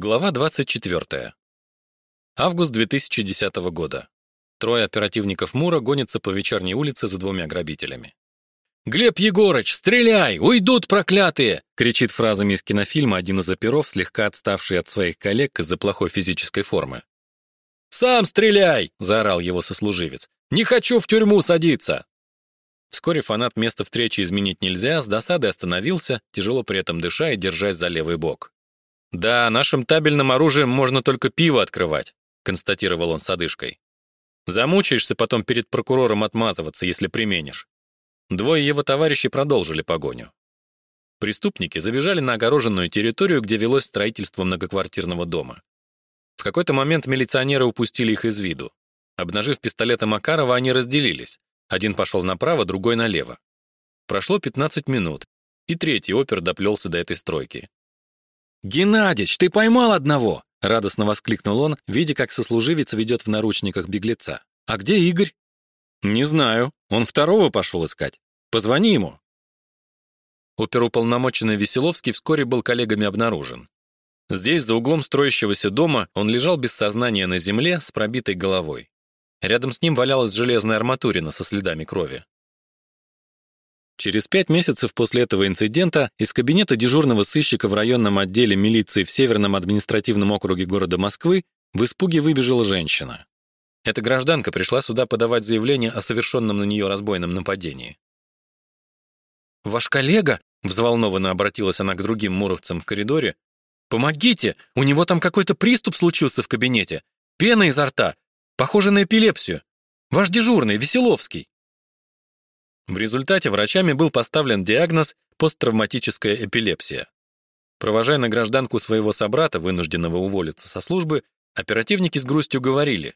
Глава 24. Август 2010 года. Трое оперативников Мура гонятся по вечерней улице за двумя грабителями. «Глеб Егорыч, стреляй! Уйдут проклятые!» кричит фразами из кинофильма один из оперов, слегка отставший от своих коллег из-за плохой физической формы. «Сам стреляй!» — заорал его сослуживец. «Не хочу в тюрьму садиться!» Вскоре фанат место встречи изменить нельзя, с досадой остановился, тяжело при этом дыша и держась за левый бок. «Да, нашим табельным оружием можно только пиво открывать», констатировал он с одышкой. «Замучаешься потом перед прокурором отмазываться, если применишь». Двое его товарищей продолжили погоню. Преступники забежали на огороженную территорию, где велось строительство многоквартирного дома. В какой-то момент милиционеры упустили их из виду. Обнажив пистолеты Макарова, они разделились. Один пошел направо, другой налево. Прошло 15 минут, и третий опер доплелся до этой стройки. «Геннадич, ты поймал одного!» — радостно воскликнул он, видя, как сослуживец ведет в наручниках беглеца. «А где Игорь?» «Не знаю. Он второго пошел искать. Позвони ему». Оперуполномоченный Веселовский вскоре был коллегами обнаружен. Здесь, за углом строящегося дома, он лежал без сознания на земле с пробитой головой. Рядом с ним валялась железная арматурина со следами крови. Через пять месяцев после этого инцидента из кабинета дежурного сыщика в районном отделе милиции в Северном административном округе города Москвы в испуге выбежала женщина. Эта гражданка пришла сюда подавать заявление о совершенном на нее разбойном нападении. «Ваш коллега?» — взволнованно обратилась она к другим муровцам в коридоре. «Помогите! У него там какой-то приступ случился в кабинете. Пена изо рта. Похоже на эпилепсию. Ваш дежурный, Веселовский». В результате врачами был поставлен диагноз посттравматическая эпилепсия. Провожая на гражданку своего собрата, вынужденного уволиться со службы, оперативники с грустью говорили: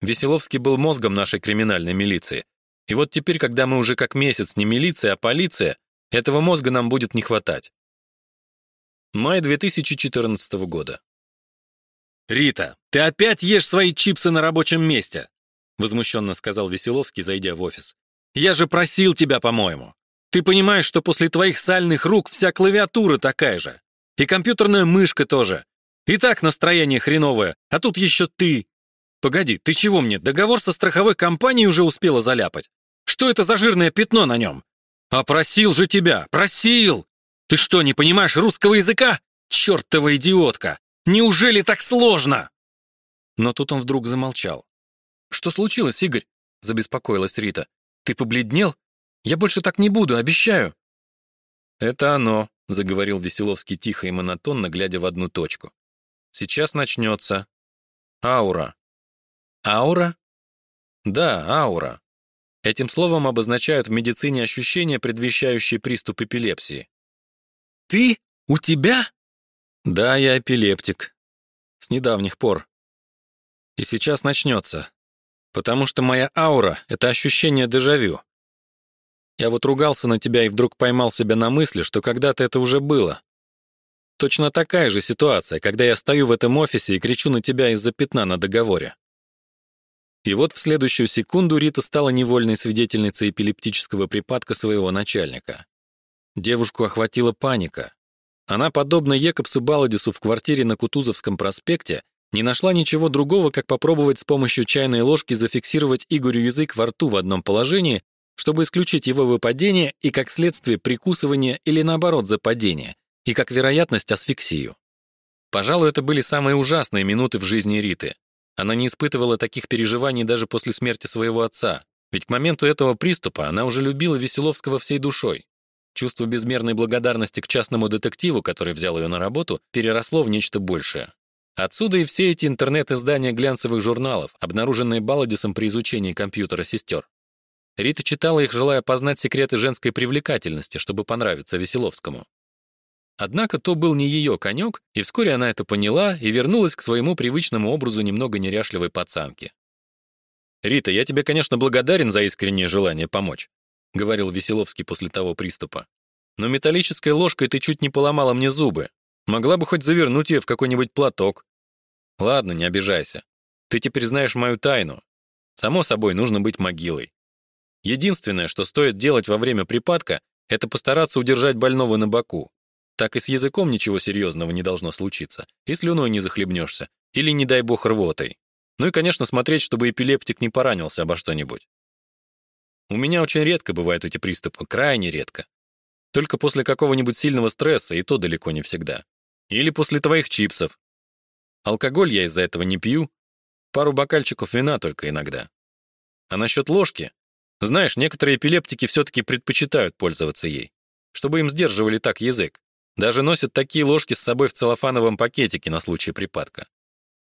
"Веселовский был мозгом нашей криминальной милиции. И вот теперь, когда мы уже как месяц не милиция, а полиция, этого мозга нам будет не хватать". Май 2014 года. Рита, ты опять ешь свои чипсы на рабочем месте, возмущенно сказал Веселовский, зайдя в офис. Я же просил тебя, по-моему. Ты понимаешь, что после твоих сальных рук вся клавиатура такая же. И компьютерная мышка тоже. И так настроение хреновое, а тут еще ты. Погоди, ты чего мне, договор со страховой компанией уже успела заляпать? Что это за жирное пятно на нем? А просил же тебя, просил! Ты что, не понимаешь русского языка? Чертова идиотка! Неужели так сложно? Но тут он вдруг замолчал. Что случилось, Игорь? Забеспокоилась Рита. Ты побледнел? Я больше так не буду, обещаю. Это оно, заговорил Веселовский тихо и монотонно, глядя в одну точку. Сейчас начнется. Аура. Аура? Да, аура. Этим словом обозначают в медицине ощущения, предвещающие приступ эпилепсии. Ты? У тебя? Да, я эпилептик. С недавних пор. И сейчас начнется. Потому что моя аура — это ощущение дежавю. Я вот ругался на тебя и вдруг поймал себя на мысли, что когда-то это уже было. Точно такая же ситуация, когда я стою в этом офисе и кричу на тебя из-за пятна на договоре. И вот в следующую секунду Рита стала невольной свидетельницей эпилептического припадка своего начальника. Девушку охватила паника. Она, подобно Екобсу Баладису в квартире на Кутузовском проспекте, не нашла ничего другого, как попробовать с помощью чайной ложки зафиксировать Игорю язык во рту в одном положении, чтобы исключить его выпадение и, как следствие, прикусывание или, наоборот, западение, и, как вероятность, асфиксию. Пожалуй, это были самые ужасные минуты в жизни Риты. Она не испытывала таких переживаний даже после смерти своего отца, ведь к моменту этого приступа она уже любила Веселовского всей душой. Чувство безмерной благодарности к частному детективу, который взял ее на работу, переросло в нечто большее. Отсюда и все эти интернет-издания глянцевых журналов, обнаруженные Баладисом при изучении компьютера сестер. Рита читала их, желая познать секреты женской привлекательности, чтобы понравиться Веселовскому. Однако то был не ее конек, и вскоре она это поняла и вернулась к своему привычному образу немного неряшливой пацанки. «Рита, я тебе, конечно, благодарен за искреннее желание помочь», — говорил Веселовский после того приступа. «Но металлической ложкой ты чуть не поломала мне зубы, Могла бы хоть завернуть ее в какой-нибудь платок. Ладно, не обижайся. Ты теперь знаешь мою тайну. Само собой, нужно быть могилой. Единственное, что стоит делать во время припадка, это постараться удержать больного на боку. так и с языком ничего серьезного не должно случиться, и слюной не захлебнешься, или, не дай бог, рвотой. Ну и, конечно, смотреть, чтобы эпилептик не поранился обо что-нибудь. У меня очень редко бывают эти приступы, крайне редко. Только после какого-нибудь сильного стресса, и то далеко не всегда. Или после твоих чипсов. Алкоголь я из-за этого не пью. Пару бокальчиков вина только иногда. А насчет ложки? Знаешь, некоторые эпилептики все-таки предпочитают пользоваться ей, чтобы им сдерживали так язык. Даже носят такие ложки с собой в целлофановом пакетике на случай припадка.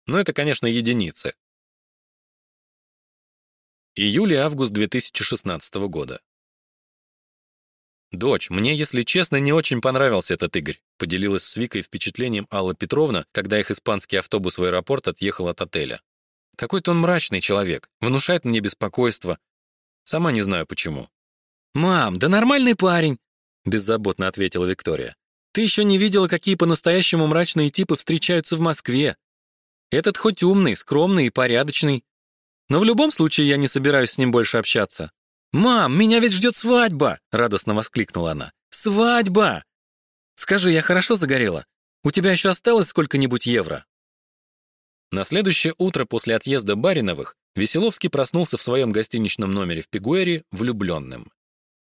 Но это, конечно, единицы. Июль и август 2016 года. «Дочь, мне, если честно, не очень понравился этот Игорь», поделилась с Викой впечатлением Алла Петровна, когда их испанский автобус в аэропорт отъехал от отеля. «Какой-то он мрачный человек, внушает мне беспокойство. Сама не знаю почему». «Мам, да нормальный парень», беззаботно ответила Виктория. «Ты еще не видела, какие по-настоящему мрачные типы встречаются в Москве. Этот хоть умный, скромный и порядочный. Но в любом случае я не собираюсь с ним больше общаться. «Мам, меня ведь ждет свадьба!» — радостно воскликнула она. «Свадьба! Скажи, я хорошо загорела? У тебя еще осталось сколько-нибудь евро?» На следующее утро после отъезда Бариновых Веселовский проснулся в своем гостиничном номере в Пигуэре влюбленным.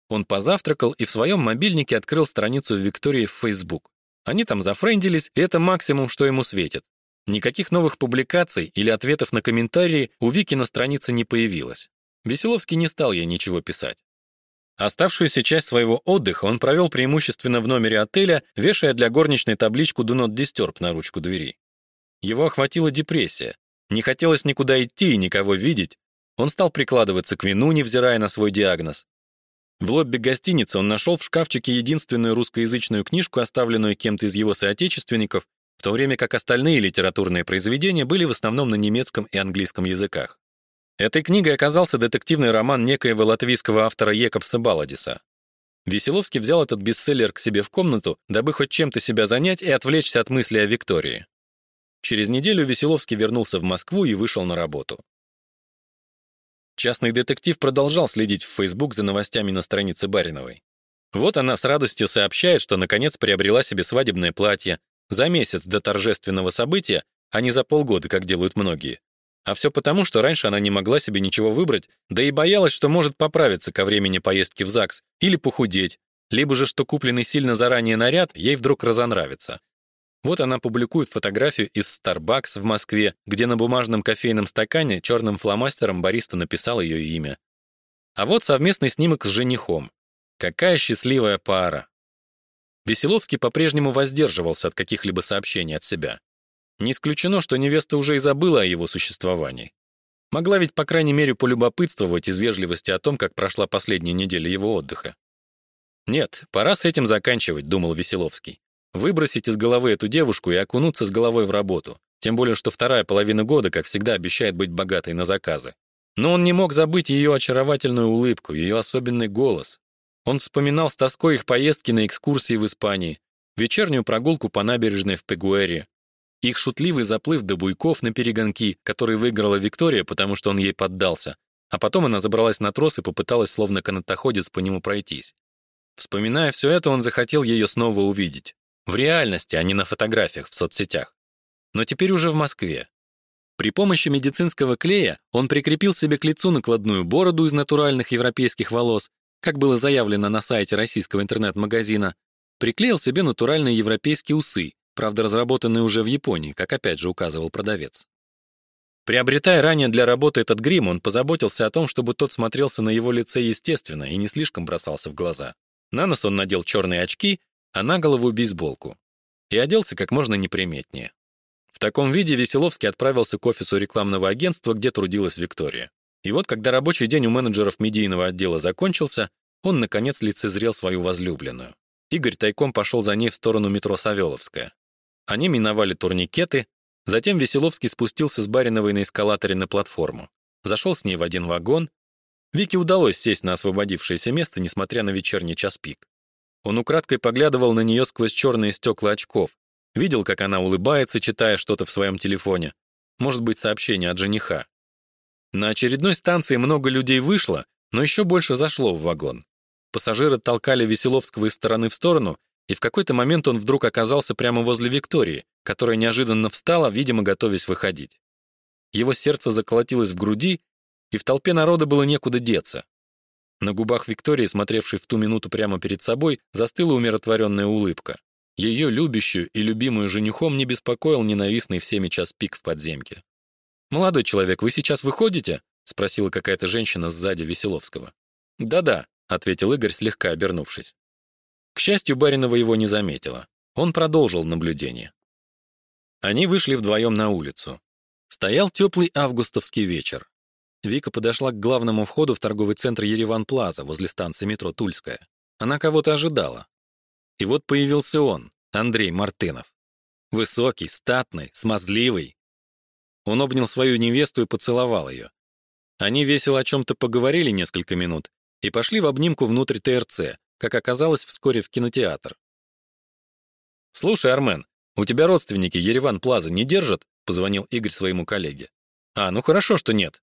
Он позавтракал и в своем мобильнике открыл страницу Виктории в Facebook. Они там зафрендились, и это максимум, что ему светит. Никаких новых публикаций или ответов на комментарии у Вики на странице не появилось. Веселовский не стал ей ничего писать. Оставшуюся часть своего отдыха он провел преимущественно в номере отеля, вешая для горничной табличку «Do not disturb» на ручку двери. Его охватила депрессия. Не хотелось никуда идти и никого видеть. Он стал прикладываться к вину, невзирая на свой диагноз. В лобби гостиницы он нашел в шкафчике единственную русскоязычную книжку, оставленную кем-то из его соотечественников, в то время как остальные литературные произведения были в основном на немецком и английском языках. Этой книгой оказался детективный роман некоего латвийского автора Екобса Баладиса. Веселовский взял этот бестселлер к себе в комнату, дабы хоть чем-то себя занять и отвлечься от мысли о Виктории. Через неделю Веселовский вернулся в Москву и вышел на работу. Частный детектив продолжал следить в Facebook за новостями на странице Бариновой. Вот она с радостью сообщает, что наконец приобрела себе свадебное платье, за месяц до торжественного события, а не за полгода, как делают многие. А все потому, что раньше она не могла себе ничего выбрать, да и боялась, что может поправиться ко времени поездки в ЗАГС или похудеть, либо же что купленный сильно заранее наряд ей вдруг разонравится. Вот она публикует фотографию из Starbucks в Москве, где на бумажном кофейном стакане черным фломастером бариста написал ее имя. А вот совместный снимок с женихом. Какая счастливая пара. Веселовский по-прежнему воздерживался от каких-либо сообщений от себя. Не исключено, что невеста уже и забыла о его существовании. Могла ведь, по крайней мере, полюбопытствовать из вежливости о том, как прошла последняя неделя его отдыха. «Нет, пора с этим заканчивать», — думал Веселовский. «Выбросить из головы эту девушку и окунуться с головой в работу. Тем более, что вторая половина года, как всегда, обещает быть богатой на заказы. Но он не мог забыть ее очаровательную улыбку, ее особенный голос, он вспоминал с тоской их поездки на экскурсии в Испании, вечернюю прогулку по набережной в Пегуэре, их шутливый заплыв до буйков на перегонки, который выиграла Виктория, потому что он ей поддался, а потом она забралась на трос и попыталась словно канатоходец по нему пройтись. Вспоминая все это, он захотел ее снова увидеть. В реальности, а не на фотографиях в соцсетях. Но теперь уже в Москве. При помощи медицинского клея он прикрепил себе к лицу накладную бороду из натуральных европейских волос как было заявлено на сайте российского интернет-магазина, приклеил себе натуральные европейские усы, правда разработанные уже в Японии, как опять же указывал продавец. Приобретая ранее для работы этот грим, он позаботился о том, чтобы тот смотрелся на его лице естественно и не слишком бросался в глаза. На нос он надел черные очки, а на голову бейсболку. И оделся как можно неприметнее. В таком виде Веселовский отправился к офису рекламного агентства, где трудилась Виктория. И вот, когда рабочий день у менеджеров медийного отдела закончился, он, наконец, лицезрел свою возлюбленную. Игорь тайком пошел за ней в сторону метро Савеловская. Они миновали турникеты, затем Веселовский спустился с Бариновой на эскалаторе на платформу. Зашел с ней в один вагон. Вике удалось сесть на освободившееся место, несмотря на вечерний час пик. Он украдкой поглядывал на нее сквозь черные стекла очков, видел, как она улыбается, читая что-то в своем телефоне. Может быть, сообщение от жениха. На очередной станции много людей вышло, но еще больше зашло в вагон. Пассажиры толкали Веселовского из стороны в сторону, и в какой-то момент он вдруг оказался прямо возле Виктории, которая неожиданно встала, видимо, готовясь выходить. Его сердце заколотилось в груди, и в толпе народа было некуда деться. На губах Виктории, смотревшей в ту минуту прямо перед собой, застыла умиротворенная улыбка. Ее любящую и любимую женихом не беспокоил ненавистный всеми час пик в подземке. «Молодой человек, вы сейчас выходите?» — спросила какая-то женщина сзади Веселовского. «Да-да», — ответил Игорь, слегка обернувшись. К счастью, Баринова его не заметила. Он продолжил наблюдение. Они вышли вдвоем на улицу. Стоял теплый августовский вечер. Вика подошла к главному входу в торговый центр Ереван-Плаза возле станции метро Тульская. Она кого-то ожидала. И вот появился он, Андрей Мартынов. Высокий, статный, смазливый. Он обнял свою невесту и поцеловал ее. Они весело о чем-то поговорили несколько минут и пошли в обнимку внутрь ТРЦ, как оказалось вскоре в кинотеатр. «Слушай, Армен, у тебя родственники Ереван Плаза не держат?» — позвонил Игорь своему коллеге. «А, ну хорошо, что нет».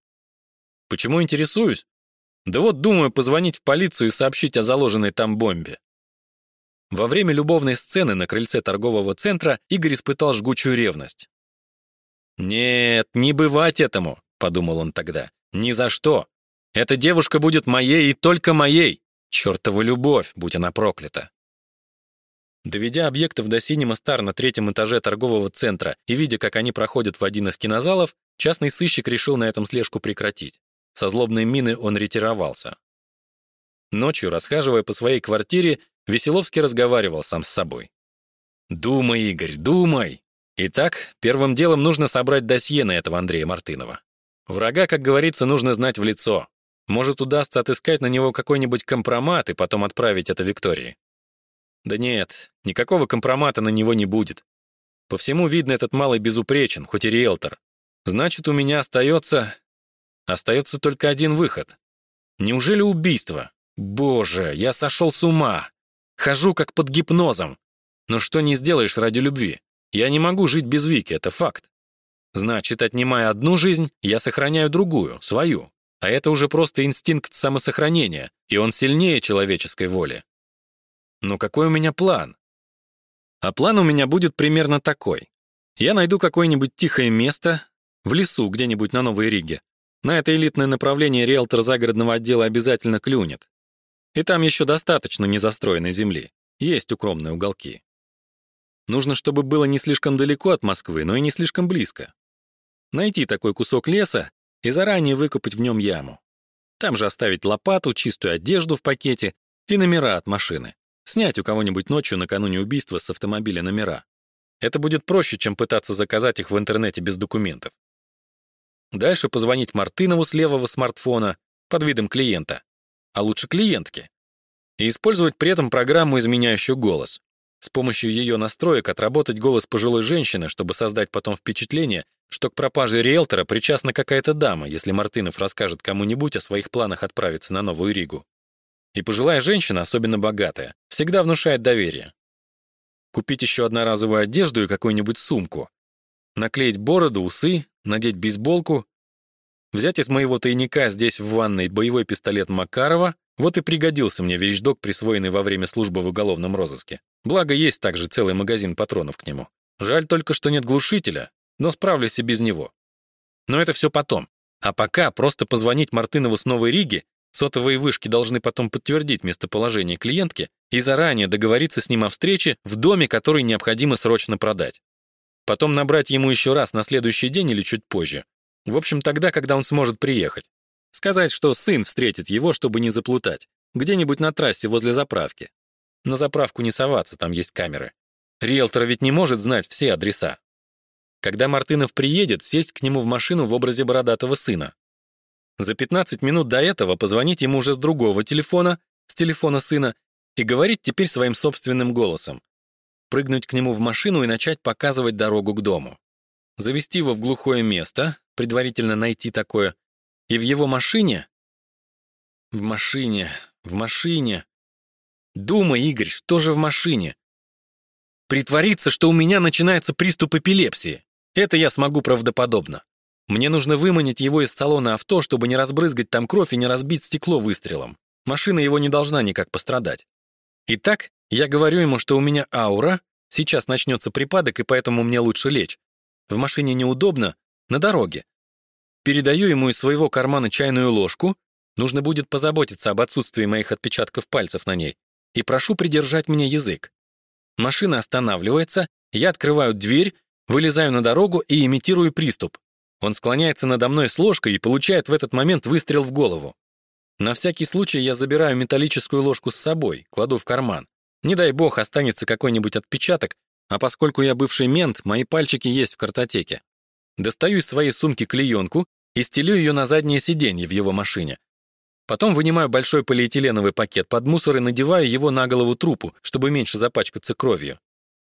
«Почему интересуюсь?» «Да вот думаю позвонить в полицию и сообщить о заложенной там бомбе». Во время любовной сцены на крыльце торгового центра Игорь испытал жгучую ревность. «Нет, не бывать этому», — подумал он тогда. «Ни за что. Эта девушка будет моей и только моей. Чёртова любовь, будь она проклята. Доведя объектов до Синема Стар на третьем этаже торгового центра и видя, как они проходят в один из кинозалов, частный сыщик решил на этом слежку прекратить. Со злобной мины он ретировался. Ночью, расхаживая по своей квартире, Веселовский разговаривал сам с собой. «Думай, Игорь, думай!» Итак, первым делом нужно собрать досье на этого Андрея Мартынова. Врага, как говорится, нужно знать в лицо. Может, удастся отыскать на него какой-нибудь компромат и потом отправить это Виктории. Да нет, никакого компромата на него не будет. По всему видно, этот малый безупречен, хоть и риэлтор. Значит, у меня остается... Остается только один выход. Неужели убийство? Боже, я сошел с ума. Хожу как под гипнозом. Но что не сделаешь ради любви? Я не могу жить без Вики, это факт. Значит, отнимая одну жизнь, я сохраняю другую, свою. А это уже просто инстинкт самосохранения, и он сильнее человеческой воли. Но какой у меня план? А план у меня будет примерно такой. Я найду какое-нибудь тихое место, в лесу где-нибудь на Новой Риге. На это элитное направление риэлтор загородного отдела обязательно клюнет. И там еще достаточно незастроенной земли. Есть укромные уголки. Нужно, чтобы было не слишком далеко от Москвы, но и не слишком близко. Найти такой кусок леса и заранее выкопать в нем яму. Там же оставить лопату, чистую одежду в пакете и номера от машины. Снять у кого-нибудь ночью накануне убийства с автомобиля номера. Это будет проще, чем пытаться заказать их в интернете без документов. Дальше позвонить Мартынову с левого смартфона под видом клиента, а лучше клиентки, и использовать при этом программу, изменяющую голос. С помощью ее настроек отработать голос пожилой женщины, чтобы создать потом впечатление, что к пропаже риэлтора причастна какая-то дама, если Мартынов расскажет кому-нибудь о своих планах отправиться на Новую Ригу. И пожилая женщина, особенно богатая, всегда внушает доверие. Купить еще одноразовую одежду и какую-нибудь сумку. Наклеить бороду, усы, надеть бейсболку. Взять из моего тайника здесь в ванной боевой пистолет Макарова. Вот и пригодился мне вещдок, присвоенный во время службы в уголовном розыске. Благо, есть также целый магазин патронов к нему. Жаль только, что нет глушителя, но справлюсь и без него. Но это все потом. А пока просто позвонить Мартынову с Новой Риги, сотовые вышки должны потом подтвердить местоположение клиентки и заранее договориться с ним о встрече в доме, который необходимо срочно продать. Потом набрать ему еще раз на следующий день или чуть позже. В общем, тогда, когда он сможет приехать. Сказать, что сын встретит его, чтобы не заплутать. Где-нибудь на трассе возле заправки. На заправку не соваться, там есть камеры. Риэлтор ведь не может знать все адреса. Когда Мартынов приедет, сесть к нему в машину в образе бородатого сына. За 15 минут до этого позвонить ему уже с другого телефона, с телефона сына, и говорить теперь своим собственным голосом. Прыгнуть к нему в машину и начать показывать дорогу к дому. Завести его в глухое место, предварительно найти такое, и в его машине... В машине, в машине... Думай, Игорь, что же в машине? Притвориться, что у меня начинается приступ эпилепсии. Это я смогу правдоподобно. Мне нужно выманить его из салона авто, чтобы не разбрызгать там кровь и не разбить стекло выстрелом. Машина его не должна никак пострадать. Итак, я говорю ему, что у меня аура, сейчас начнется припадок, и поэтому мне лучше лечь. В машине неудобно, на дороге. Передаю ему из своего кармана чайную ложку, нужно будет позаботиться об отсутствии моих отпечатков пальцев на ней, и прошу придержать мне язык. Машина останавливается, я открываю дверь, вылезаю на дорогу и имитирую приступ. Он склоняется надо мной с ложкой и получает в этот момент выстрел в голову. На всякий случай я забираю металлическую ложку с собой, кладу в карман. Не дай бог останется какой-нибудь отпечаток, а поскольку я бывший мент, мои пальчики есть в картотеке. Достаю из своей сумки клеенку и стелю ее на заднее сиденье в его машине. Потом вынимаю большой полиэтиленовый пакет под мусор и надеваю его на голову трупу, чтобы меньше запачкаться кровью.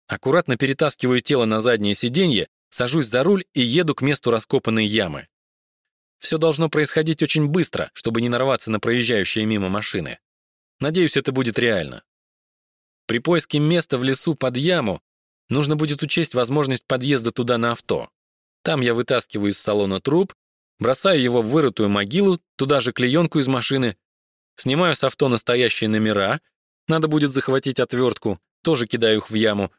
Аккуратно перетаскиваю тело на заднее сиденье, сажусь за руль и еду к месту раскопанной ямы. Все должно происходить очень быстро, чтобы не нарваться на проезжающие мимо машины. Надеюсь, это будет реально. При поиске места в лесу под яму нужно будет учесть возможность подъезда туда на авто. Там я вытаскиваю из салона труп, бросаю его в вырытую могилу, туда же клеенку из машины, снимаю с авто настоящие номера, надо будет захватить отвертку, тоже кидаю их в яму,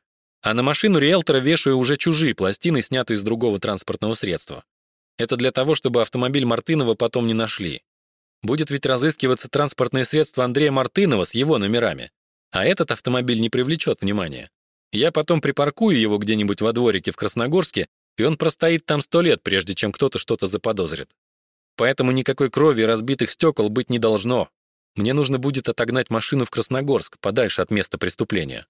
а на машину риэлтора вешаю уже чужие пластины, снятые из другого транспортного средства. Это для того, чтобы автомобиль Мартынова потом не нашли. Будет ведь разыскиваться транспортное средство Андрея Мартынова с его номерами. А этот автомобиль не привлечет внимания. Я потом припаркую его где-нибудь во дворике в Красногорске и он простоит там сто лет, прежде чем кто-то что-то заподозрит. Поэтому никакой крови и разбитых стекол быть не должно. Мне нужно будет отогнать машину в Красногорск, подальше от места преступления.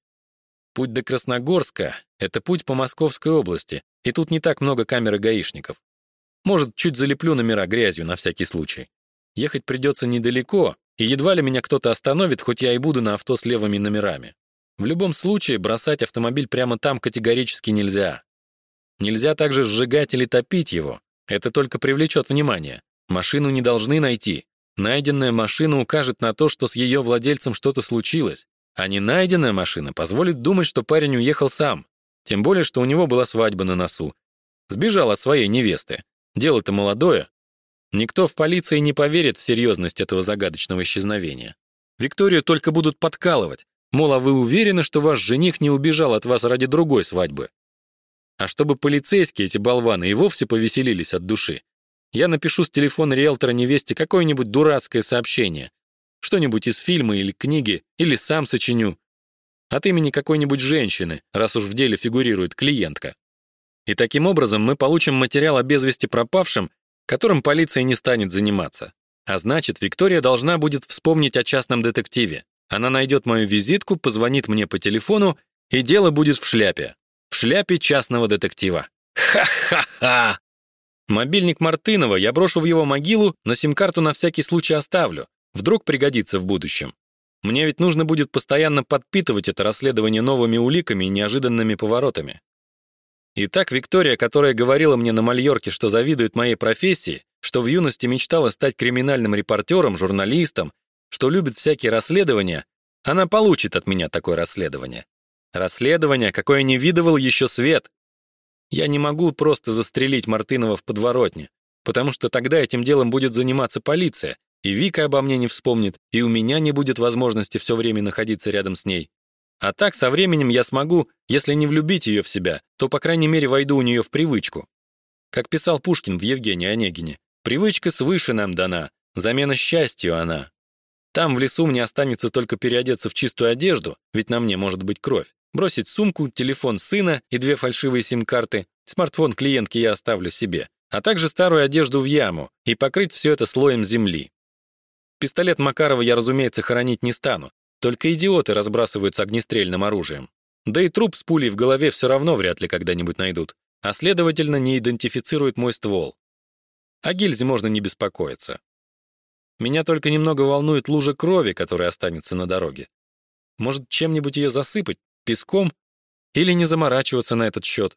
Путь до Красногорска — это путь по Московской области, и тут не так много камер и гаишников. Может, чуть залеплю номера грязью на всякий случай. Ехать придется недалеко, и едва ли меня кто-то остановит, хоть я и буду на авто с левыми номерами. В любом случае, бросать автомобиль прямо там категорически нельзя. Нельзя также сжигать или топить его. Это только привлечет внимание. Машину не должны найти. Найденная машина укажет на то, что с ее владельцем что-то случилось. А не найденная машина позволит думать, что парень уехал сам. Тем более, что у него была свадьба на носу. Сбежал от своей невесты. Дело-то молодое. Никто в полиции не поверит в серьезность этого загадочного исчезновения. Викторию только будут подкалывать. Мол, а вы уверены, что ваш жених не убежал от вас ради другой свадьбы? А чтобы полицейские, эти болваны, и вовсе повеселились от души, я напишу с телефона риэлтора невесте какое-нибудь дурацкое сообщение, что-нибудь из фильма или книги, или сам сочиню, от имени какой-нибудь женщины, раз уж в деле фигурирует клиентка. И таким образом мы получим материал о без вести пропавшем, которым полиция не станет заниматься. А значит, Виктория должна будет вспомнить о частном детективе. Она найдет мою визитку, позвонит мне по телефону, и дело будет в шляпе в шляпе частного детектива. Ха-ха-ха! Мобильник Мартынова я брошу в его могилу, но сим-карту на всякий случай оставлю. Вдруг пригодится в будущем. Мне ведь нужно будет постоянно подпитывать это расследование новыми уликами и неожиданными поворотами. Итак, Виктория, которая говорила мне на Мальорке, что завидует моей профессии, что в юности мечтала стать криминальным репортером, журналистом, что любит всякие расследования, она получит от меня такое расследование. Расследование, какое не видывал еще свет. Я не могу просто застрелить Мартынова в подворотне, потому что тогда этим делом будет заниматься полиция, и Вика обо мне не вспомнит, и у меня не будет возможности все время находиться рядом с ней. А так со временем я смогу, если не влюбить ее в себя, то, по крайней мере, войду у нее в привычку. Как писал Пушкин в Евгении Онегине, «Привычка свыше нам дана, замена счастью она». Там в лесу мне останется только переодеться в чистую одежду, ведь на мне может быть кровь, бросить сумку, телефон сына и две фальшивые сим-карты, смартфон клиентки я оставлю себе, а также старую одежду в яму и покрыть все это слоем земли. Пистолет Макарова я, разумеется, хоронить не стану, только идиоты разбрасываются огнестрельным оружием. Да и труп с пулей в голове все равно вряд ли когда-нибудь найдут, а следовательно не идентифицируют мой ствол. О гильзе можно не беспокоиться. Меня только немного волнует лужа крови, которая останется на дороге. Может, чем-нибудь ее засыпать, песком или не заморачиваться на этот счет.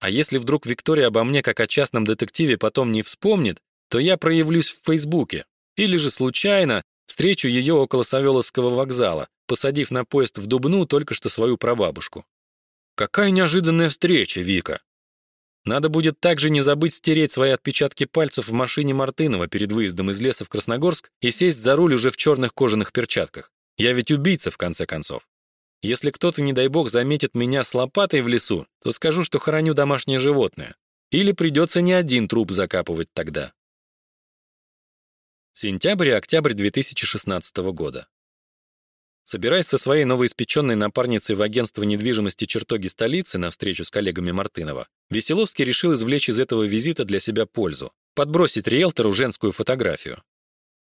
А если вдруг Виктория обо мне как о частном детективе потом не вспомнит, то я проявлюсь в Фейсбуке или же случайно встречу ее около Савеловского вокзала, посадив на поезд в Дубну только что свою прабабушку. Какая неожиданная встреча, Вика. Надо будет также не забыть стереть свои отпечатки пальцев в машине Мартынова перед выездом из леса в Красногорск и сесть за руль уже в черных кожаных перчатках. Я ведь убийца, в конце концов. Если кто-то, не дай бог, заметит меня с лопатой в лесу, то скажу, что хороню домашнее животное. Или придется не один труп закапывать тогда. Сентябрь и октябрь 2016 года. Собираясь со своей новоиспеченной напарницей в агентство недвижимости чертоги столицы на встречу с коллегами Мартынова, Веселовский решил извлечь из этого визита для себя пользу, подбросить риэлтору женскую фотографию.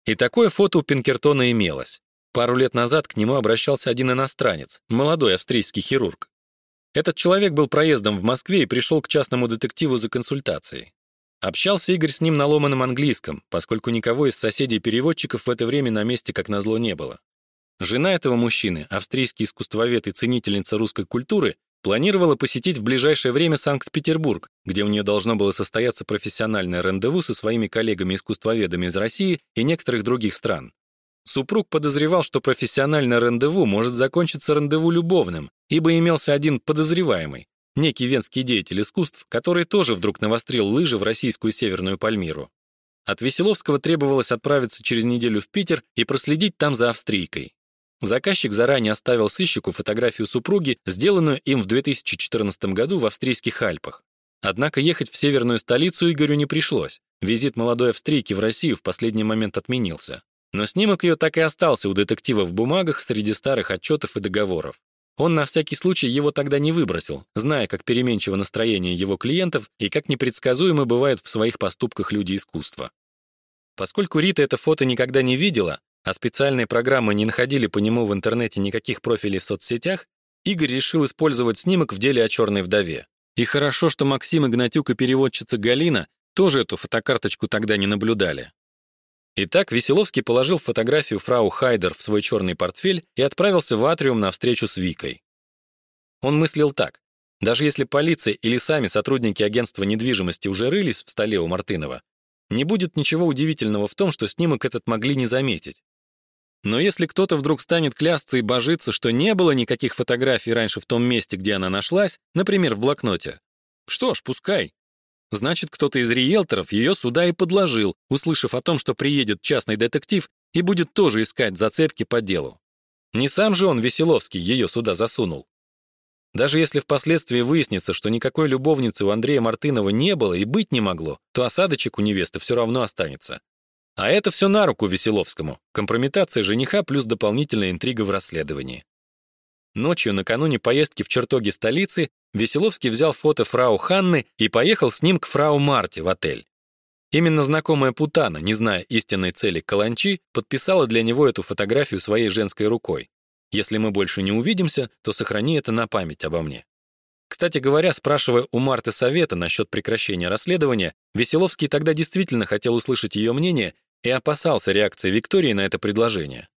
И такое фото у Пинкертона имелось. Пару лет назад к нему обращался один иностранец, молодой австрийский хирург. Этот человек был проездом в Москве и пришел к частному детективу за консультацией. Общался Игорь с ним на ломаном английском, поскольку никого из соседей-переводчиков в это время на месте как назло не было. Жена этого мужчины, австрийский искусствовед и ценительница русской культуры, планировала посетить в ближайшее время Санкт-Петербург, где у нее должно было состояться профессиональное рандеву со своими коллегами-искусствоведами из России и некоторых других стран. Супруг подозревал, что профессиональное рандеву может закончиться рандеву любовным, ибо имелся один подозреваемый, некий венский деятель искусств, который тоже вдруг навострил лыжи в российскую Северную Пальмиру. От Веселовского требовалось отправиться через неделю в Питер и проследить там за австрийкой. Заказчик заранее оставил сыщику фотографию супруги, сделанную им в 2014 году в австрийских Альпах. Однако ехать в северную столицу Игорю не пришлось. Визит молодой австрийки в Россию в последний момент отменился. Но снимок ее так и остался у детектива в бумагах среди старых отчетов и договоров. Он на всякий случай его тогда не выбросил, зная, как переменчиво настроение его клиентов и как непредсказуемы бывают в своих поступках люди искусства. Поскольку Рита это фото никогда не видела, а специальные программы не находили по нему в интернете никаких профилей в соцсетях, Игорь решил использовать снимок в деле о черной вдове. И хорошо, что Максим Игнатюк и переводчица Галина тоже эту фотокарточку тогда не наблюдали. Итак, Веселовский положил фотографию фрау Хайдер в свой черный портфель и отправился в атриум на встречу с Викой. Он мыслил так. Даже если полиция или сами сотрудники агентства недвижимости уже рылись в столе у Мартынова, не будет ничего удивительного в том, что снимок этот могли не заметить. Но если кто-то вдруг станет клясться и божиться, что не было никаких фотографий раньше в том месте, где она нашлась, например, в блокноте, что ж, пускай. Значит, кто-то из риэлторов ее сюда и подложил, услышав о том, что приедет частный детектив и будет тоже искать зацепки по делу. Не сам же он, Веселовский, ее сюда засунул. Даже если впоследствии выяснится, что никакой любовницы у Андрея Мартынова не было и быть не могло, то осадочек у невесты все равно останется. А это все на руку Веселовскому. Компрометация жениха плюс дополнительная интрига в расследовании. Ночью, накануне поездки в чертоги столицы, Веселовский взял фото фрау Ханны и поехал с ним к фрау Марте в отель. Именно знакомая Путана, не зная истинной цели Каланчи, подписала для него эту фотографию своей женской рукой. Если мы больше не увидимся, то сохрани это на память обо мне. Кстати говоря, спрашивая у Марты совета насчет прекращения расследования, Веселовский тогда действительно хотел услышать ее мнение и опасался реакции Виктории на это предложение.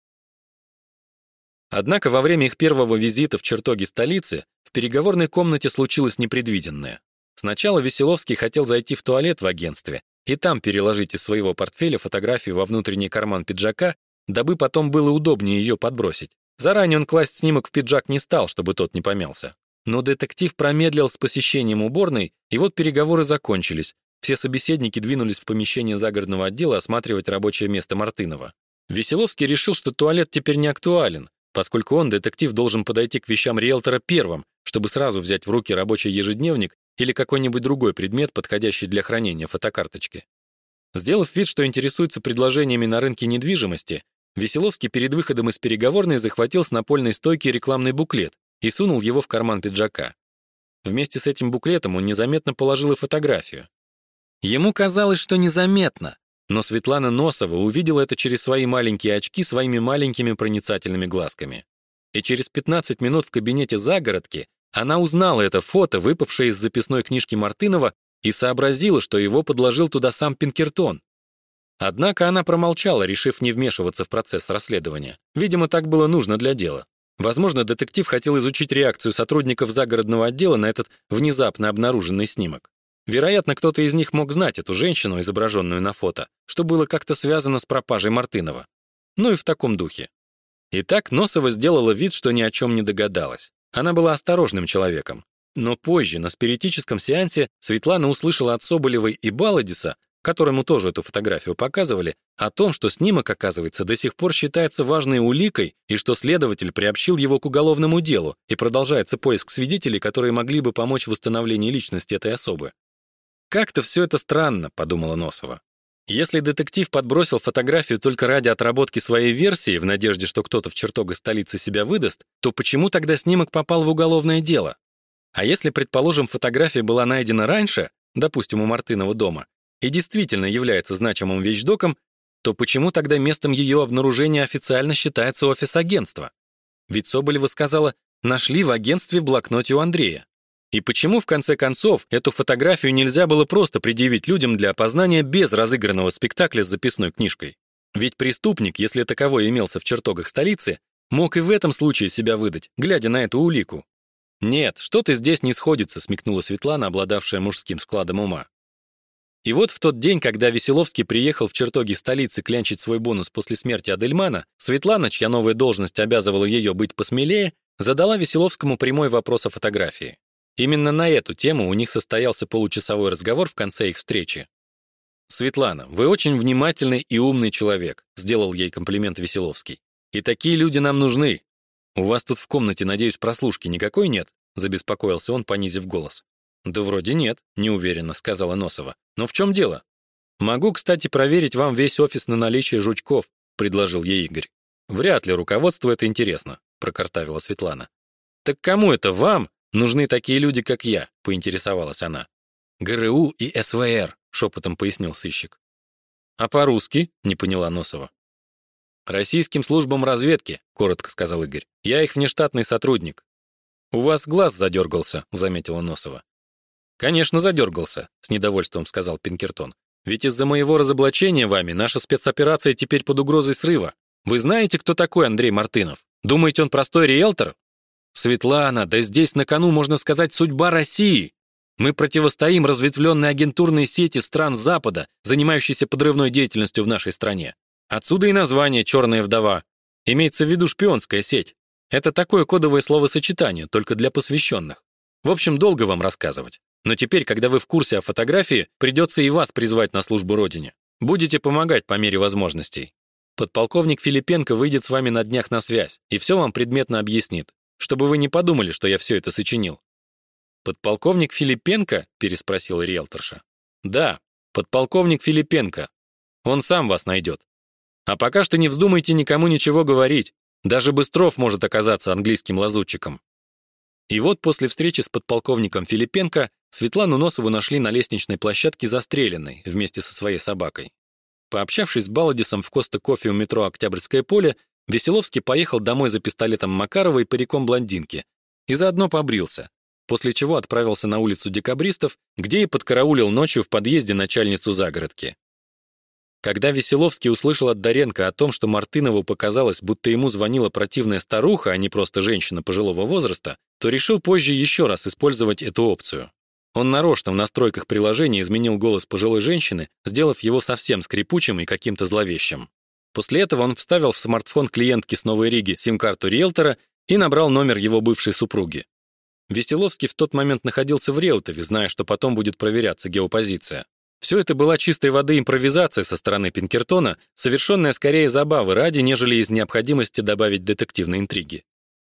Однако во время их первого визита в чертоги столицы в переговорной комнате случилось непредвиденное. Сначала Веселовский хотел зайти в туалет в агентстве и там переложить из своего портфеля фотографию во внутренний карман пиджака, дабы потом было удобнее ее подбросить. Заранее он класть снимок в пиджак не стал, чтобы тот не помялся. Но детектив промедлил с посещением уборной, и вот переговоры закончились. Все собеседники двинулись в помещение загородного отдела осматривать рабочее место Мартынова. Веселовский решил, что туалет теперь не актуален, поскольку он, детектив, должен подойти к вещам риэлтора первым, чтобы сразу взять в руки рабочий ежедневник или какой-нибудь другой предмет, подходящий для хранения фотокарточки. Сделав вид, что интересуется предложениями на рынке недвижимости, Веселовский перед выходом из переговорной захватил с напольной стойки рекламный буклет и сунул его в карман пиджака. Вместе с этим буклетом он незаметно положил и фотографию. Ему казалось, что незаметно, но Светлана Носова увидела это через свои маленькие очки своими маленькими проницательными глазками. И через 15 минут в кабинете загородки она узнала это фото, выпавшее из записной книжки Мартынова, и сообразила, что его подложил туда сам Пинкертон. Однако она промолчала, решив не вмешиваться в процесс расследования. Видимо, так было нужно для дела. Возможно, детектив хотел изучить реакцию сотрудников загородного отдела на этот внезапно обнаруженный снимок. Вероятно, кто-то из них мог знать эту женщину, изображенную на фото, что было как-то связано с пропажей Мартынова. Ну и в таком духе. Итак, Носова сделала вид, что ни о чем не догадалась. Она была осторожным человеком. Но позже, на спиритическом сеансе, Светлана услышала от Соболевой и Баладиса которому тоже эту фотографию показывали, о том, что снимок, оказывается, до сих пор считается важной уликой и что следователь приобщил его к уголовному делу и продолжается поиск свидетелей, которые могли бы помочь в восстановлении личности этой особы. «Как-то все это странно», — подумала Носова. Если детектив подбросил фотографию только ради отработки своей версии в надежде, что кто-то в чертогах столицы себя выдаст, то почему тогда снимок попал в уголовное дело? А если, предположим, фотография была найдена раньше, допустим, у Мартынова дома, и действительно является значимым вещдоком, то почему тогда местом ее обнаружения официально считается офис агентства? Ведь Соболева сказала, нашли в агентстве в блокноте у Андрея. И почему, в конце концов, эту фотографию нельзя было просто предъявить людям для опознания без разыгранного спектакля с записной книжкой? Ведь преступник, если таковой имелся в чертогах столицы, мог и в этом случае себя выдать, глядя на эту улику. «Нет, что-то здесь не сходится», — смекнула Светлана, обладавшая мужским складом ума. И вот в тот день, когда Веселовский приехал в чертоги столицы клянчить свой бонус после смерти Адельмана, Светлана, чья новая должность обязывала ее быть посмелее, задала Веселовскому прямой вопрос о фотографии. Именно на эту тему у них состоялся получасовой разговор в конце их встречи. «Светлана, вы очень внимательный и умный человек», сделал ей комплимент Веселовский. «И такие люди нам нужны. У вас тут в комнате, надеюсь, прослушки никакой нет?» забеспокоился он, понизив голос. «Да вроде нет», — неуверенно сказала Носова. «Но в чем дело?» «Могу, кстати, проверить вам весь офис на наличие жучков», — предложил ей Игорь. «Вряд ли руководству это интересно», — прокартавила Светлана. «Так кому это вам нужны такие люди, как я?» — поинтересовалась она. «ГРУ и СВР», — шепотом пояснил сыщик. «А по-русски?» — не поняла Носова. «Российским службам разведки», — коротко сказал Игорь. «Я их внештатный сотрудник». «У вас глаз задергался», — заметила Носова. «Конечно, задергался», — с недовольством сказал Пинкертон. «Ведь из-за моего разоблачения вами наша спецоперация теперь под угрозой срыва. Вы знаете, кто такой Андрей Мартынов? Думаете, он простой риэлтор? Светлана, да здесь на кону, можно сказать, судьба России. Мы противостоим разветвленной агентурной сети стран Запада, занимающейся подрывной деятельностью в нашей стране. Отсюда и название «Черная вдова». Имеется в виду шпионская сеть. Это такое кодовое словосочетание, только для посвященных. В общем, долго вам рассказывать. Но теперь, когда вы в курсе о фотографии, придется и вас призвать на службу Родине. Будете помогать по мере возможностей. Подполковник Филипенко выйдет с вами на днях на связь и все вам предметно объяснит, чтобы вы не подумали, что я все это сочинил. Подполковник Филипенко? переспросил риэлторша. Да, подполковник Филипенко. Он сам вас найдет. А пока что не вздумайте никому ничего говорить. Даже Быстров может оказаться английским лазутчиком. И вот после встречи с подполковником Филипенко Светлану Носову нашли на лестничной площадке застреленной вместе со своей собакой. Пообщавшись с Баладисом в Коста-Кофе у метро Октябрьское поле, Веселовский поехал домой за пистолетом Макарова и париком блондинки и заодно побрился, после чего отправился на улицу Декабристов, где и подкараулил ночью в подъезде начальницу загородки. Когда Веселовский услышал от Доренко о том, что Мартынову показалось, будто ему звонила противная старуха, а не просто женщина пожилого возраста, то решил позже еще раз использовать эту опцию. Он нарочно в настройках приложения изменил голос пожилой женщины, сделав его совсем скрипучим и каким-то зловещим. После этого он вставил в смартфон клиентки с Новой Риги сим-карту риэлтора и набрал номер его бывшей супруги. Веселовский в тот момент находился в Реутове, зная, что потом будет проверяться геопозиция. Все это была чистой воды импровизация со стороны Пинкертона, совершенная скорее забавы ради, нежели из необходимости добавить детективной интриги.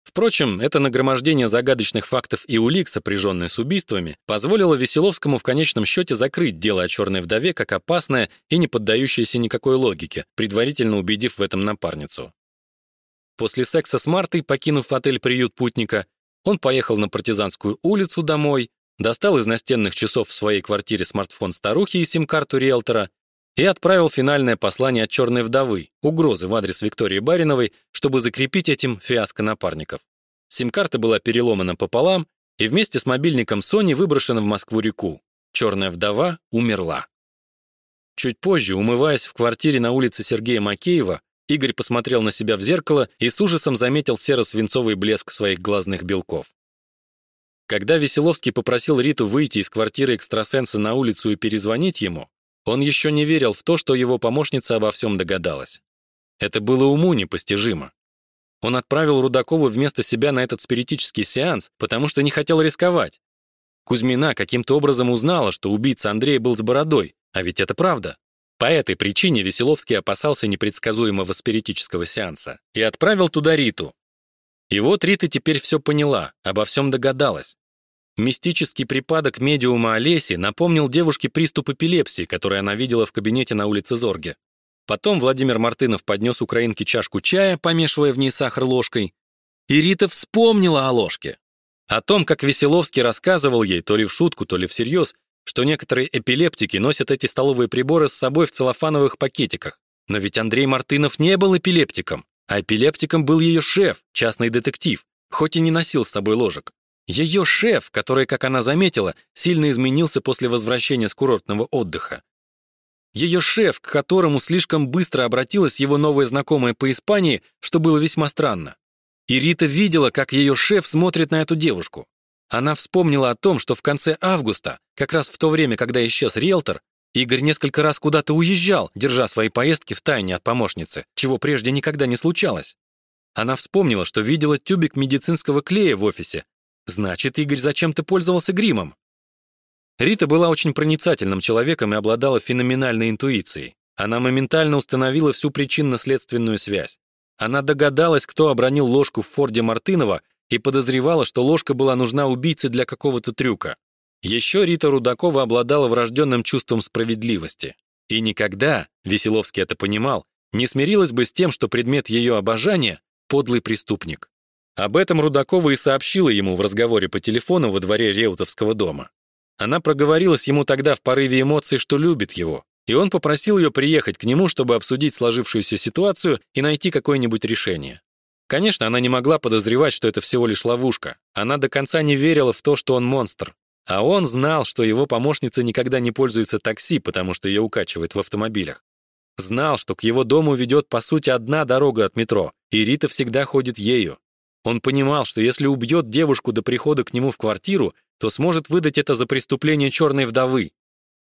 Впрочем, это нагромождение загадочных фактов и улик, сопряженное с убийствами, позволило Веселовскому в конечном счете закрыть дело о черной вдове как опасное и не поддающееся никакой логике, предварительно убедив в этом напарницу. После секса с Мартой, покинув отель-приют путника, он поехал на Партизанскую улицу домой, достал из настенных часов в своей квартире смартфон старухи и сим-карту риэлтора и отправил финальное послание от черной вдовы, угрозы в адрес Виктории Бариновой, чтобы закрепить этим фиаско напарников. Сим-карта была переломана пополам и вместе с мобильником Sony выброшена в Москву-реку. Черная вдова умерла. Чуть позже, умываясь в квартире на улице Сергея Макеева, Игорь посмотрел на себя в зеркало и с ужасом заметил серо-свинцовый блеск своих глазных белков. Когда Веселовский попросил Риту выйти из квартиры экстрасенса на улицу и перезвонить ему, он еще не верил в то, что его помощница обо всем догадалась. Это было уму непостижимо. Он отправил Рудакову вместо себя на этот спиритический сеанс, потому что не хотел рисковать. Кузьмина каким-то образом узнала, что убийца Андрея был с бородой, а ведь это правда. По этой причине Веселовский опасался непредсказуемого спиритического сеанса и отправил туда Риту. И вот Рита теперь все поняла, обо всем догадалась. Мистический припадок медиума Олеси напомнил девушке приступ эпилепсии, который она видела в кабинете на улице Зорге. Потом Владимир Мартынов поднес украинке чашку чая, помешивая в ней сахар ложкой. И Рита вспомнила о ложке. О том, как Веселовский рассказывал ей, то ли в шутку, то ли всерьез, что некоторые эпилептики носят эти столовые приборы с собой в целлофановых пакетиках. Но ведь Андрей Мартынов не был эпилептиком, а эпилептиком был ее шеф, частный детектив, хоть и не носил с собой ложек. Ее шеф, который, как она заметила, сильно изменился после возвращения с курортного отдыха. Ее шеф, к которому слишком быстро обратилась его новая знакомая по Испании, что было весьма странно. И Рита видела, как ее шеф смотрит на эту девушку. Она вспомнила о том, что в конце августа, как раз в то время, когда исчез риэлтор, Игорь несколько раз куда-то уезжал, держа свои поездки в тайне от помощницы, чего прежде никогда не случалось. Она вспомнила, что видела тюбик медицинского клея в офисе. Значит, Игорь зачем-то пользовался гримом. Рита была очень проницательным человеком и обладала феноменальной интуицией. Она моментально установила всю причинно-следственную связь. Она догадалась, кто обронил ложку в Форде Мартынова и подозревала, что ложка была нужна убийце для какого-то трюка. Еще Рита Рудакова обладала врожденным чувством справедливости. И никогда, Веселовский это понимал, не смирилась бы с тем, что предмет ее обожания — подлый преступник. Об этом Рудакова и сообщила ему в разговоре по телефону во дворе Реутовского дома. Она проговорилась ему тогда в порыве эмоций, что любит его, и он попросил ее приехать к нему, чтобы обсудить сложившуюся ситуацию и найти какое-нибудь решение. Конечно, она не могла подозревать, что это всего лишь ловушка. Она до конца не верила в то, что он монстр. А он знал, что его помощница никогда не пользуется такси, потому что ее укачивает в автомобилях. Знал, что к его дому ведет, по сути, одна дорога от метро, и Рита всегда ходит ею. Он понимал, что если убьет девушку до прихода к нему в квартиру, то сможет выдать это за преступление черной вдовы.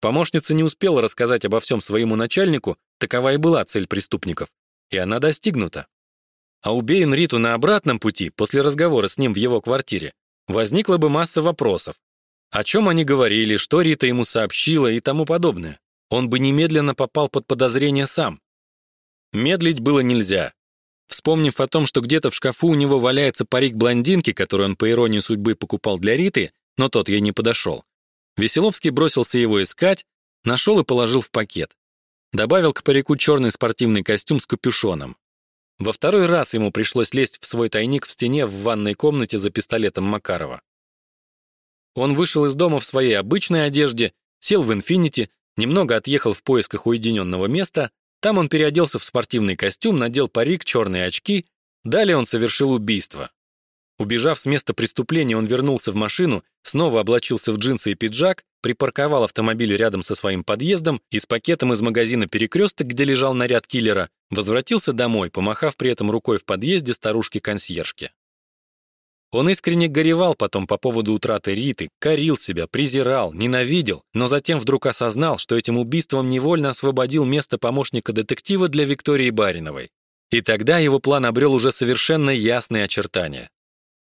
Помощница не успела рассказать обо всем своему начальнику, такова и была цель преступников. И она достигнута. А убей он Риту на обратном пути, после разговора с ним в его квартире, возникла бы масса вопросов. О чем они говорили, что Рита ему сообщила и тому подобное. Он бы немедленно попал под подозрение сам. Медлить было нельзя. Вспомнив о том, что где-то в шкафу у него валяется парик блондинки, который он по иронии судьбы покупал для Риты, но тот ей не подошел. Веселовский бросился его искать, нашел и положил в пакет. Добавил к парику черный спортивный костюм с капюшоном. Во второй раз ему пришлось лезть в свой тайник в стене в ванной комнате за пистолетом Макарова. Он вышел из дома в своей обычной одежде, сел в «Инфинити», немного отъехал в поисках уединенного места, там он переоделся в спортивный костюм, надел парик, черные очки, далее он совершил убийство. Убежав с места преступления, он вернулся в машину, снова облачился в джинсы и пиджак, припарковал автомобиль рядом со своим подъездом и с пакетом из магазина «Перекресток», где лежал наряд киллера, возвратился домой, помахав при этом рукой в подъезде старушки-консьержки. Он искренне горевал потом по поводу утраты Риты, корил себя, презирал, ненавидел, но затем вдруг осознал, что этим убийством невольно освободил место помощника детектива для Виктории Бариновой. И тогда его план обрел уже совершенно ясные очертания.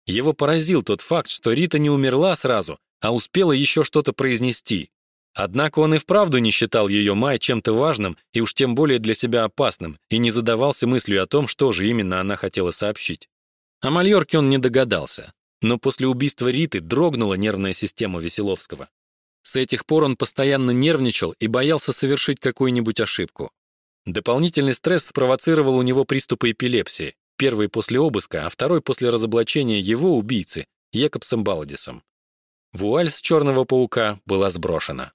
Его поразил тот факт, что Рита не умерла сразу, а успела еще что-то произнести. Однако он и вправду не считал ее май чем-то важным и уж тем более для себя опасным, и не задавался мыслью о том, что же именно она хотела сообщить. О Мальорке он не догадался, но после убийства Риты дрогнула нервная система Веселовского. С этих пор он постоянно нервничал и боялся совершить какую-нибудь ошибку. Дополнительный стресс спровоцировал у него приступы эпилепсии, первый после обыска, а второй после разоблачения его убийцы, Якобсом Балдисом. Вуаль с черного паука была сброшена.